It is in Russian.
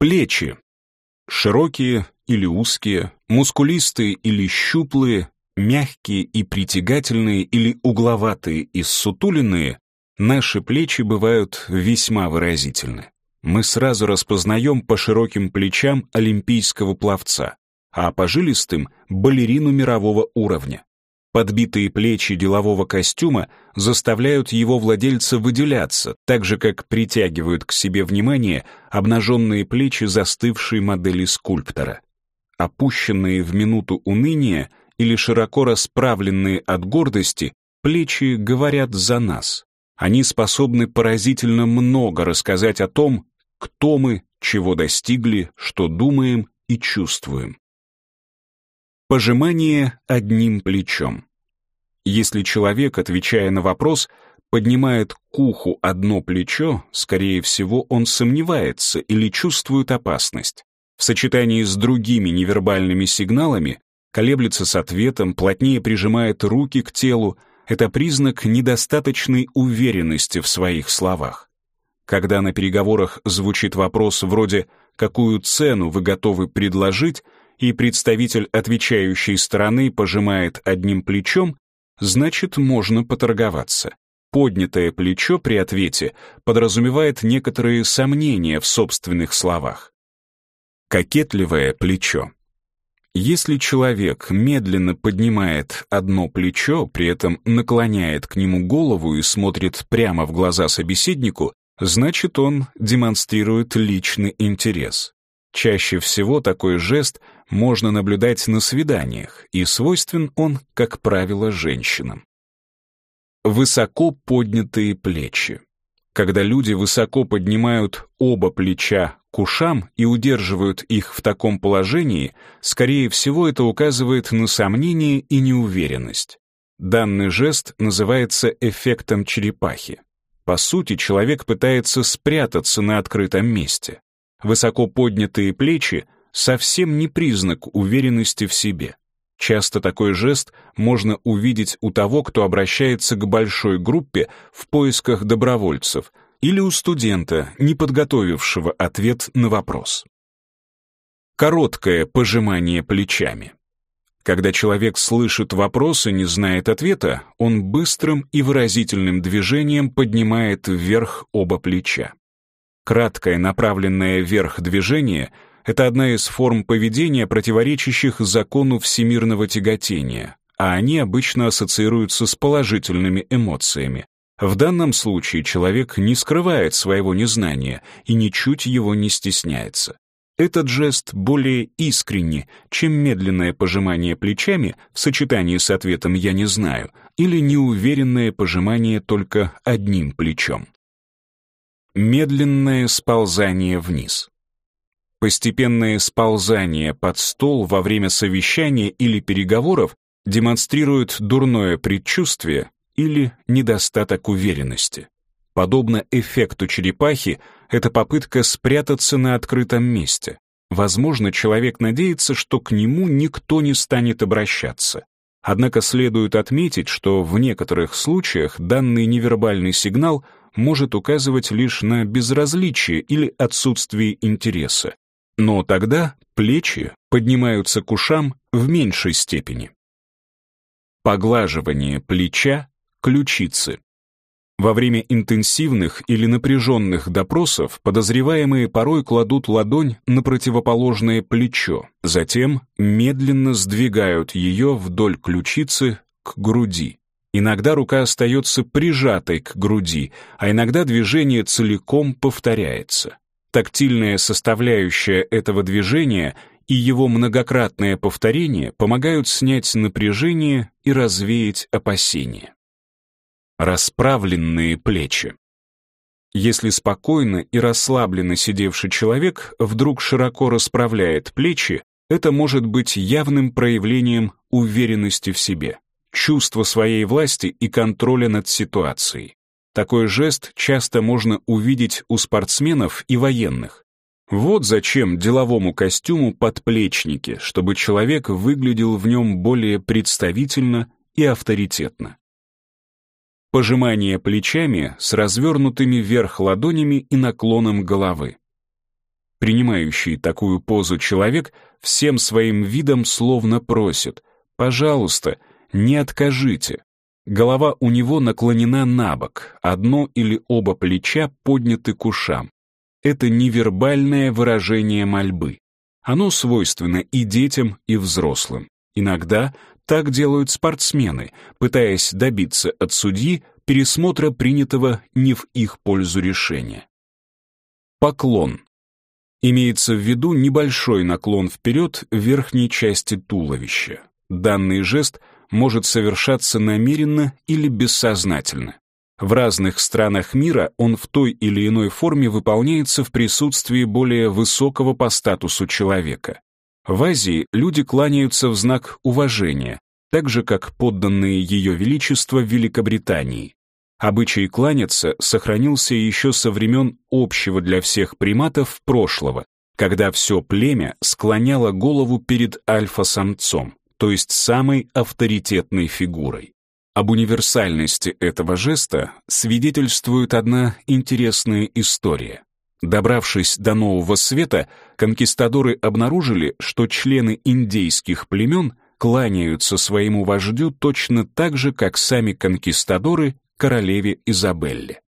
Плечи. Широкие или узкие, мускулистые или щуплые, мягкие и притягательные или угловатые и ссутуленные, наши плечи бывают весьма выразительны. Мы сразу распознаем по широким плечам олимпийского пловца, а по жилистым — балерину мирового уровня. Подбитые плечи делового костюма заставляют его владельца выделяться, так же, как притягивают к себе внимание обнаженные плечи застывшей модели скульптора. Опущенные в минуту уныния или широко расправленные от гордости, плечи говорят за нас. Они способны поразительно много рассказать о том, кто мы, чего достигли, что думаем и чувствуем. Пожимание одним плечом. Если человек, отвечая на вопрос, поднимает к уху одно плечо, скорее всего, он сомневается или чувствует опасность. В сочетании с другими невербальными сигналами колеблется с ответом, плотнее прижимает руки к телу, это признак недостаточной уверенности в своих словах. Когда на переговорах звучит вопрос вроде «какую цену вы готовы предложить?», и представитель отвечающей стороны пожимает одним плечом, значит, можно поторговаться. Поднятое плечо при ответе подразумевает некоторые сомнения в собственных словах. Кокетливое плечо. Если человек медленно поднимает одно плечо, при этом наклоняет к нему голову и смотрит прямо в глаза собеседнику, значит, он демонстрирует личный интерес. Чаще всего такой жест можно наблюдать на свиданиях, и свойствен он, как правило, женщинам. Высоко поднятые плечи. Когда люди высоко поднимают оба плеча к ушам и удерживают их в таком положении, скорее всего, это указывает на сомнение и неуверенность. Данный жест называется эффектом черепахи. По сути, человек пытается спрятаться на открытом месте. Высоко поднятые плечи совсем не признак уверенности в себе. Часто такой жест можно увидеть у того, кто обращается к большой группе в поисках добровольцев, или у студента, не подготовившего ответ на вопрос. Короткое пожимание плечами. Когда человек слышит вопрос и не знает ответа, он быстрым и выразительным движением поднимает вверх оба плеча. Краткое направленное вверх движение — это одна из форм поведения, противоречащих закону всемирного тяготения, а они обычно ассоциируются с положительными эмоциями. В данном случае человек не скрывает своего незнания и ничуть его не стесняется. Этот жест более искренний, чем медленное пожимание плечами в сочетании с ответом «я не знаю» или неуверенное пожимание только одним плечом. Медленное сползание вниз. Постепенное сползание под стол во время совещания или переговоров демонстрирует дурное предчувствие или недостаток уверенности. Подобно эффекту черепахи, это попытка спрятаться на открытом месте. Возможно, человек надеется, что к нему никто не станет обращаться. Однако следует отметить, что в некоторых случаях данный невербальный сигнал может указывать лишь на безразличие или отсутствие интереса, но тогда плечи поднимаются к ушам в меньшей степени. Поглаживание плеча, ключицы. Во время интенсивных или напряженных допросов подозреваемые порой кладут ладонь на противоположное плечо, затем медленно сдвигают ее вдоль ключицы к груди. Иногда рука остается прижатой к груди, а иногда движение целиком повторяется. Тактильная составляющая этого движения и его многократное повторение помогают снять напряжение и развеять опасения. Расправленные плечи. Если спокойно и расслабленно сидевший человек вдруг широко расправляет плечи, это может быть явным проявлением уверенности в себе, чувства своей власти и контроля над ситуацией. Такой жест часто можно увидеть у спортсменов и военных. Вот зачем деловому костюму подплечники, чтобы человек выглядел в нем более представительно и авторитетно. Пожимание плечами с развернутыми вверх ладонями и наклоном головы. Принимающий такую позу человек всем своим видом словно просит «Пожалуйста, не откажите». Голова у него наклонена на бок, одно или оба плеча подняты к ушам. Это невербальное выражение мольбы. Оно свойственно и детям, и взрослым. Иногда так делают спортсмены, пытаясь добиться от судьи пересмотра принятого не в их пользу решения. Поклон. Имеется в виду небольшой наклон вперед верхней части туловища. Данный жест может совершаться намеренно или бессознательно. В разных странах мира он в той или иной форме выполняется в присутствии более высокого по статусу человека. В Азии люди кланяются в знак уважения, так же как подданные Ее Величества Великобритании. Обычай кланяться сохранился еще со времен общего для всех приматов прошлого, когда все племя склоняло голову перед альфа-самцом, то есть самой авторитетной фигурой. Об универсальности этого жеста свидетельствует одна интересная история. Добравшись до Нового Света, конкистадоры обнаружили, что члены индейских племен кланяются своему вождю точно так же, как сами конкистадоры королеве Изабелле.